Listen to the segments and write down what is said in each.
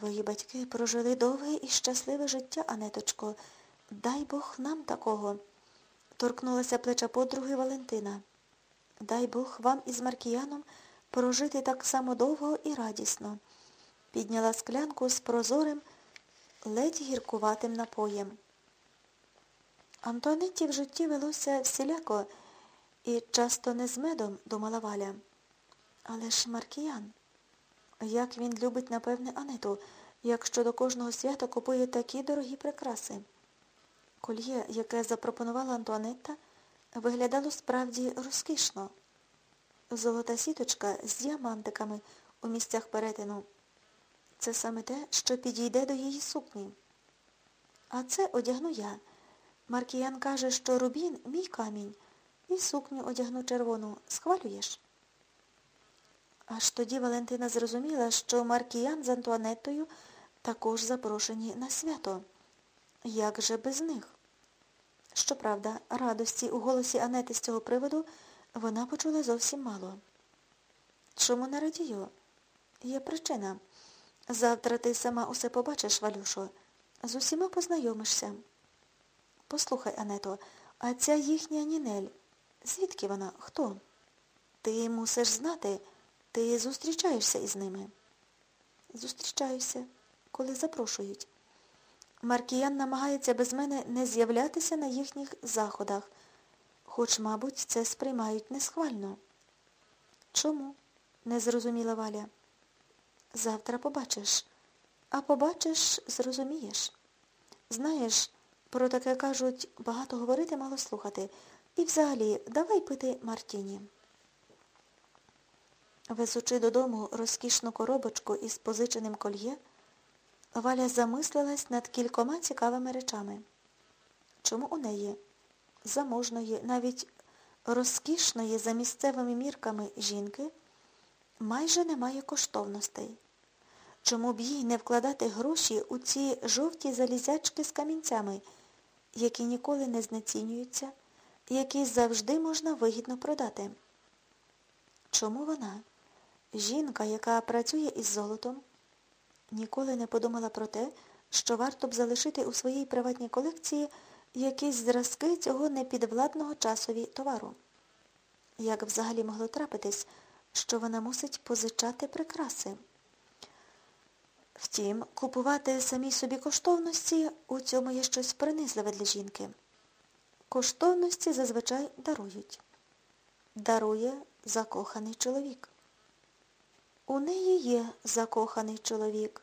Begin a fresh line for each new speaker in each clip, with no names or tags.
Твої батьки прожили довге і щасливе життя, Анеточко. Дай Бог нам такого. Торкнулася плеча подруги Валентина. Дай Бог вам із Маркіяном прожити так само довго і радісно. Підняла склянку з прозорим, ледь гіркуватим напоєм. Антуанетті в житті велося всіляко і часто не з медом, думала Валя. Але ж Маркіян, як він любить, напевне, Анету, якщо до кожного свята купує такі дорогі прикраси. Кольє, яке запропонувала Антуанетта, виглядало справді розкішно. Золота сіточка з діамантиками у місцях перетину. Це саме те, що підійде до її сукні. А це одягну я. Маркіян каже, що рубін мій камінь, і сукню одягну червону. Схвалюєш? Аж тоді Валентина зрозуміла, що Маркіян з Антуанеттою також запрошені на свято. Як же без них? Щоправда, радості у голосі Анети з цього приводу вона почула зовсім мало. Чому не радію? Є причина. Завтра ти сама усе побачиш, Валюшо. З усіма познайомишся. Послухай, Ането, а ця їхня Нінель, звідки вона? Хто? Ти мусиш знати, ти зустрічаєшся із ними. Зустрічаюся, коли запрошують. Маркіян намагається без мене не з'являтися на їхніх заходах, хоч, мабуть, це сприймають несхвально. Чому? не зрозуміла Валя. Завтра побачиш, а побачиш, зрозумієш. Знаєш, про таке кажуть, багато говорити, мало слухати. І взагалі, давай пити Мартіні. Везучи додому розкішну коробочку із позиченим кольє, Валя замислилась над кількома цікавими речами. Чому у неї, заможної, навіть розкішної за місцевими мірками жінки, майже немає коштовностей? Чому б їй не вкладати гроші у ці жовті залізячки з камінцями, які ніколи не знецінюються, які завжди можна вигідно продати? Чому вона, жінка, яка працює із золотом, ніколи не подумала про те, що варто б залишити у своїй приватній колекції якісь зразки цього непідвладного часові товару? Як взагалі могло трапитись, що вона мусить позичати прикраси? Втім, купувати самі собі коштовності у цьому є щось принизливе для жінки. Коштовності зазвичай дарують. Дарує закоханий чоловік. У неї є закоханий чоловік,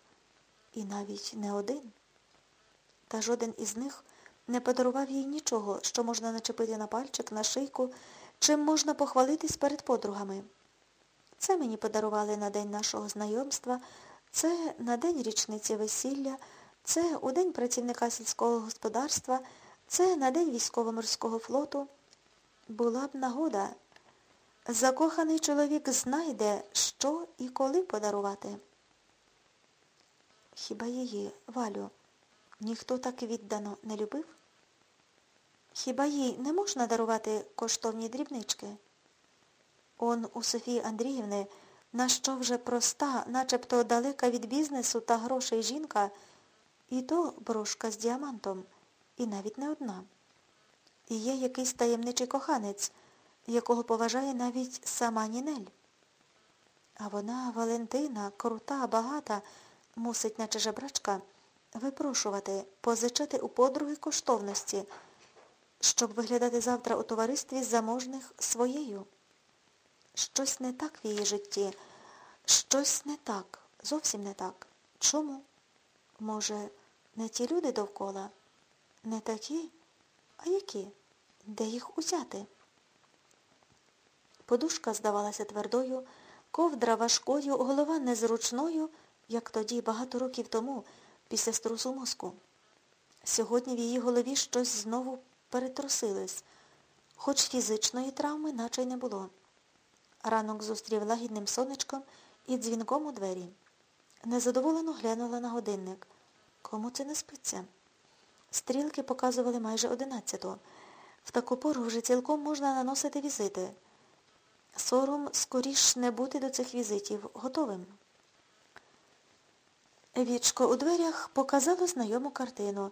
і навіть не один. Та жоден із них не подарував їй нічого, що можна начепити на пальчик, на шийку, чим можна похвалитись перед подругами. Це мені подарували на день нашого знайомства, це на день річниці весілля, це у день працівника сільського господарства, це на день військово-морського флоту. Була б нагода. Закоханий чоловік знайде, що і коли подарувати. Хіба її, Валю, ніхто так віддано не любив? Хіба їй не можна дарувати коштовні дрібнички? Он у Софії Андріївни, на що вже проста, начебто далека від бізнесу та грошей жінка, і то брошка з діамантом, і навіть не одна. І є якийсь таємничий коханець, якого поважає навіть сама Нінель. А вона, Валентина, крута, багата, мусить, наче жебрачка, випрошувати, позичати у подруги коштовності, щоб виглядати завтра у товаристві заможних своєю. Щось не так в її житті, щось не так, зовсім не так. Чому? Може, не ті люди довкола? Не такі? А які? Де їх узяти? Подушка здавалася твердою, ковдра важкою, голова незручною, як тоді, багато років тому, після струсу мозку. Сьогодні в її голові щось знову перетрусилось, хоч фізичної травми наче й не було. Ранок зустрів лагідним сонечком і дзвінком у двері. Незадоволено глянула на годинник. Кому це не спиться? Стрілки показували майже одинадцяту. В таку пору вже цілком можна наносити візити. Сором скоріш не бути до цих візитів готовим. Вічко у дверях показало знайому картину.